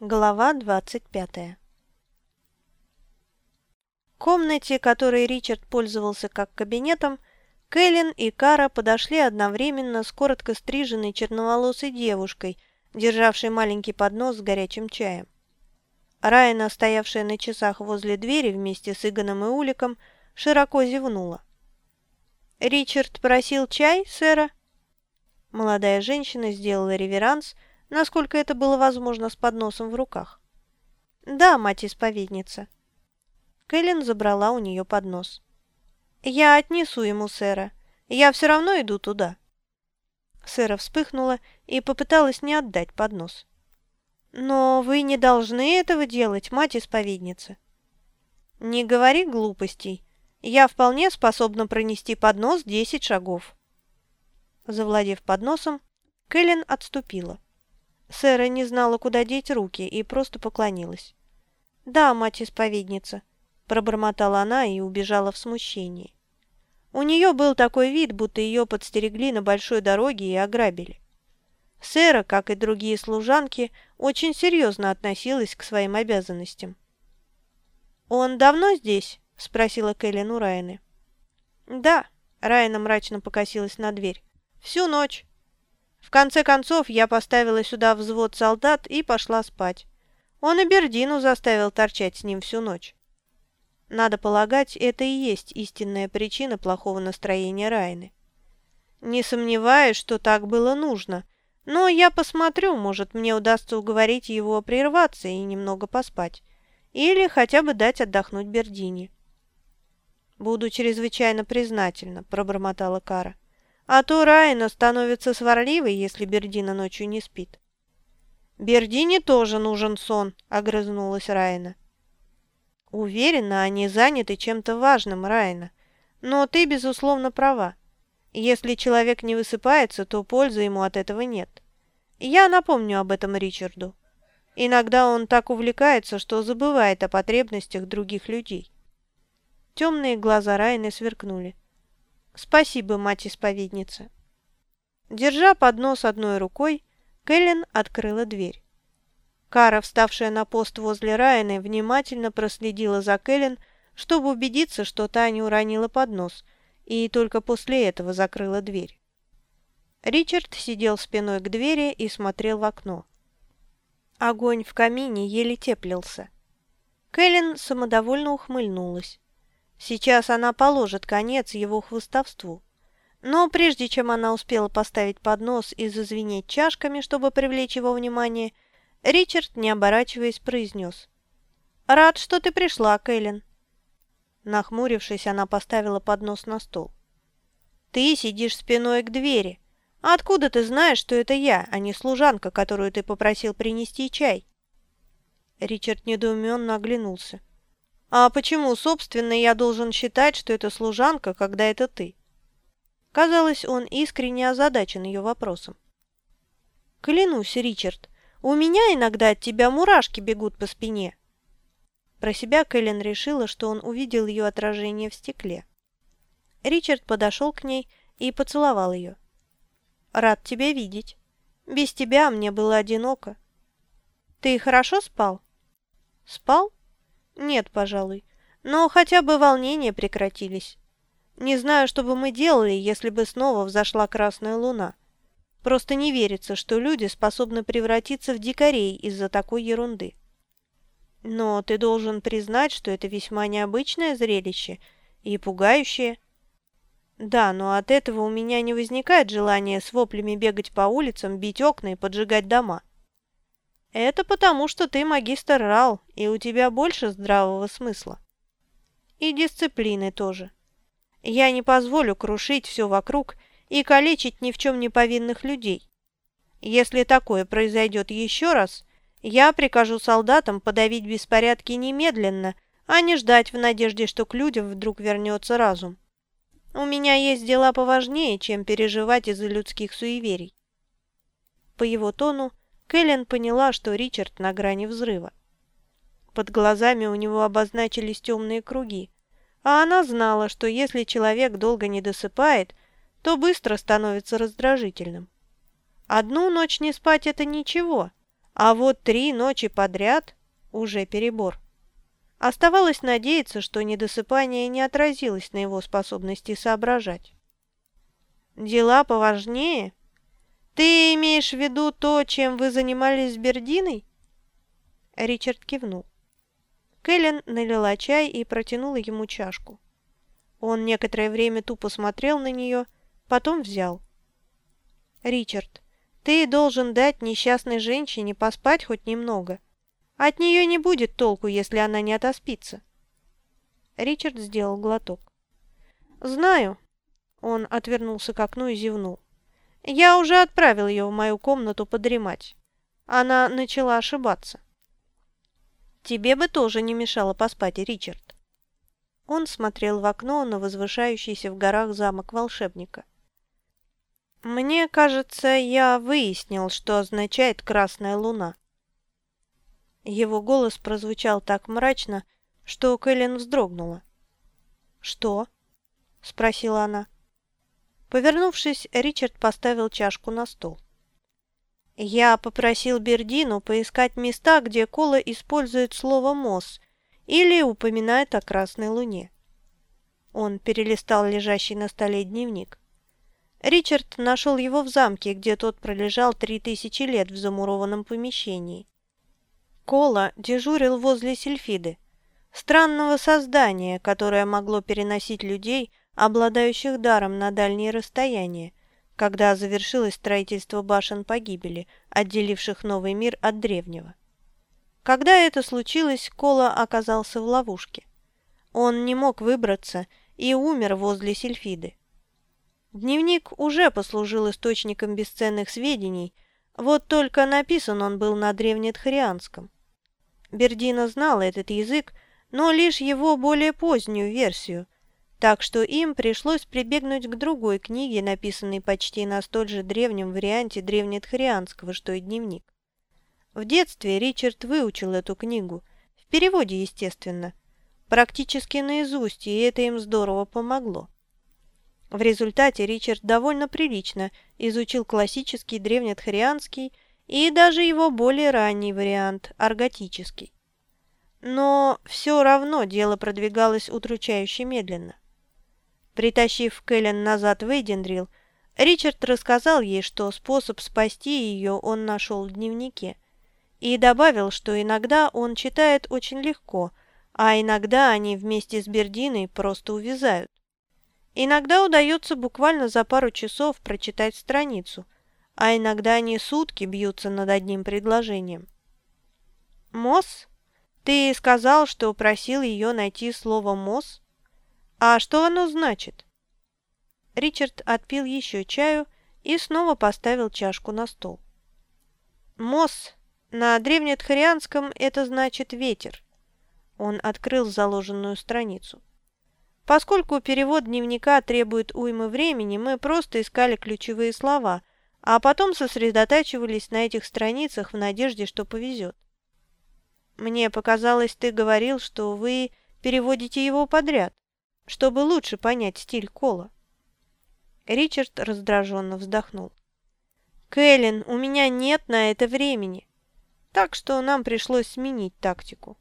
Глава 25 В комнате, которой Ричард пользовался как кабинетом, Кэлен и Кара подошли одновременно с коротко стриженной черноволосой девушкой, державшей маленький поднос с горячим чаем. Райна, стоявшая на часах возле двери вместе с Игоном и Уликом, широко зевнула. «Ричард просил чай, сэра?» Молодая женщина сделала реверанс – насколько это было возможно с подносом в руках. «Да, мать-исповедница». Кэлен забрала у нее поднос. «Я отнесу ему сэра. Я все равно иду туда». Сэра вспыхнула и попыталась не отдать поднос. «Но вы не должны этого делать, мать-исповедница». «Не говори глупостей. Я вполне способна пронести поднос десять шагов». Завладев подносом, Кэлен отступила. Сэра не знала, куда деть руки, и просто поклонилась. «Да, мать-исповедница», – пробормотала она и убежала в смущении. У нее был такой вид, будто ее подстерегли на большой дороге и ограбили. Сэра, как и другие служанки, очень серьезно относилась к своим обязанностям. «Он давно здесь?» – спросила Кэлен у Райаны. «Да», – Райана мрачно покосилась на дверь. «Всю ночь». В конце концов, я поставила сюда взвод солдат и пошла спать. Он и Бердину заставил торчать с ним всю ночь. Надо полагать, это и есть истинная причина плохого настроения Райны. Не сомневаюсь, что так было нужно, но я посмотрю, может, мне удастся уговорить его прерваться и немного поспать. Или хотя бы дать отдохнуть Бердине. «Буду чрезвычайно признательна», – пробормотала Кара. А то Райна становится сварливой, если Бердина ночью не спит. «Бердине тоже нужен сон», — огрызнулась Райна. «Уверена, они заняты чем-то важным, Райна. Но ты, безусловно, права. Если человек не высыпается, то пользы ему от этого нет. Я напомню об этом Ричарду. Иногда он так увлекается, что забывает о потребностях других людей». Темные глаза Райны сверкнули. «Спасибо, мать-исповедница». Держа поднос одной рукой, Кэлен открыла дверь. Кара, вставшая на пост возле Райаны, внимательно проследила за Кэлен, чтобы убедиться, что та не уронила поднос, и только после этого закрыла дверь. Ричард сидел спиной к двери и смотрел в окно. Огонь в камине еле теплился. Кэлен самодовольно ухмыльнулась. Сейчас она положит конец его хвостовству. Но прежде чем она успела поставить поднос и зазвенеть чашками, чтобы привлечь его внимание, Ричард, не оборачиваясь, произнес. «Рад, что ты пришла, Кэлен». Нахмурившись, она поставила поднос на стол. «Ты сидишь спиной к двери. Откуда ты знаешь, что это я, а не служанка, которую ты попросил принести чай?» Ричард недоуменно оглянулся. А почему, собственно, я должен считать, что это служанка, когда это ты? Казалось, он искренне озадачен ее вопросом. Клянусь, Ричард, у меня иногда от тебя мурашки бегут по спине. Про себя Кэлен решила, что он увидел ее отражение в стекле. Ричард подошел к ней и поцеловал ее. «Рад тебя видеть. Без тебя мне было одиноко. Ты хорошо спал?» «Спал?» Нет, пожалуй. Но хотя бы волнения прекратились. Не знаю, что бы мы делали, если бы снова взошла красная луна. Просто не верится, что люди способны превратиться в дикарей из-за такой ерунды. Но ты должен признать, что это весьма необычное зрелище и пугающее. Да, но от этого у меня не возникает желания с воплями бегать по улицам, бить окна и поджигать дома. Это потому, что ты магистр Рал, и у тебя больше здравого смысла. И дисциплины тоже. Я не позволю крушить все вокруг и калечить ни в чем не повинных людей. Если такое произойдет еще раз, я прикажу солдатам подавить беспорядки немедленно, а не ждать в надежде, что к людям вдруг вернется разум. У меня есть дела поважнее, чем переживать из-за людских суеверий. По его тону Кэлен поняла, что Ричард на грани взрыва. Под глазами у него обозначились темные круги, а она знала, что если человек долго не досыпает, то быстро становится раздражительным. Одну ночь не спать – это ничего, А вот три ночи подряд – уже перебор. Оставалось надеяться, что недосыпание не отразилось на его способности соображать. «Дела поважнее? Ты имеешь в виду то, чем вы занимались с Бердиной?» Ричард кивнул. Кэлен налила чай и протянула ему чашку. Он некоторое время тупо смотрел на нее, потом взял. «Ричард, ты должен дать несчастной женщине поспать хоть немного. От нее не будет толку, если она не отоспится. Ричард сделал глоток. «Знаю». Он отвернулся к окну и зевнул. «Я уже отправил ее в мою комнату подремать. Она начала ошибаться». «Тебе бы тоже не мешало поспать, Ричард». Он смотрел в окно на возвышающийся в горах замок волшебника. «Мне кажется, я выяснил, что означает красная луна». Его голос прозвучал так мрачно, что Кэлен вздрогнула. «Что?» – спросила она. Повернувшись, Ричард поставил чашку на стол. «Я попросил Бердину поискать места, где Кола использует слово «мосс» или упоминает о Красной Луне». Он перелистал лежащий на столе дневник. Ричард нашел его в замке, где тот пролежал три тысячи лет в замурованном помещении. Кола дежурил возле Сильфиды, странного создания, которое могло переносить людей, обладающих даром на дальние расстояния, когда завершилось строительство башен погибели, отделивших новый мир от древнего. Когда это случилось, Кола оказался в ловушке. Он не мог выбраться и умер возле Сильфиды. Дневник уже послужил источником бесценных сведений, вот только написан он был на древнетхарианском. Бердина знала этот язык, но лишь его более позднюю версию, так что им пришлось прибегнуть к другой книге, написанной почти на столь же древнем варианте древнетхарианского, что и дневник. В детстве Ричард выучил эту книгу, в переводе, естественно, практически наизусть, и это им здорово помогло. В результате Ричард довольно прилично изучил классический древнетхарианский и даже его более ранний вариант – арготический. Но все равно дело продвигалось удручающе медленно. Притащив Кэлен назад в Эйдендрил, Ричард рассказал ей, что способ спасти ее он нашел в дневнике, и добавил, что иногда он читает очень легко, а иногда они вместе с Бердиной просто увязают. Иногда удается буквально за пару часов прочитать страницу, а иногда они сутки бьются над одним предложением. «Мосс? Ты сказал, что просил ее найти слово «мосс»? А что оно значит?» Ричард отпил еще чаю и снова поставил чашку на стол. «Мосс» на древнетхарианском это значит «ветер». Он открыл заложенную страницу. Поскольку перевод дневника требует уймы времени, мы просто искали ключевые слова, а потом сосредотачивались на этих страницах в надежде, что повезет. Мне показалось, ты говорил, что вы переводите его подряд, чтобы лучше понять стиль Кола. Ричард раздраженно вздохнул. «Кэлен, у меня нет на это времени, так что нам пришлось сменить тактику».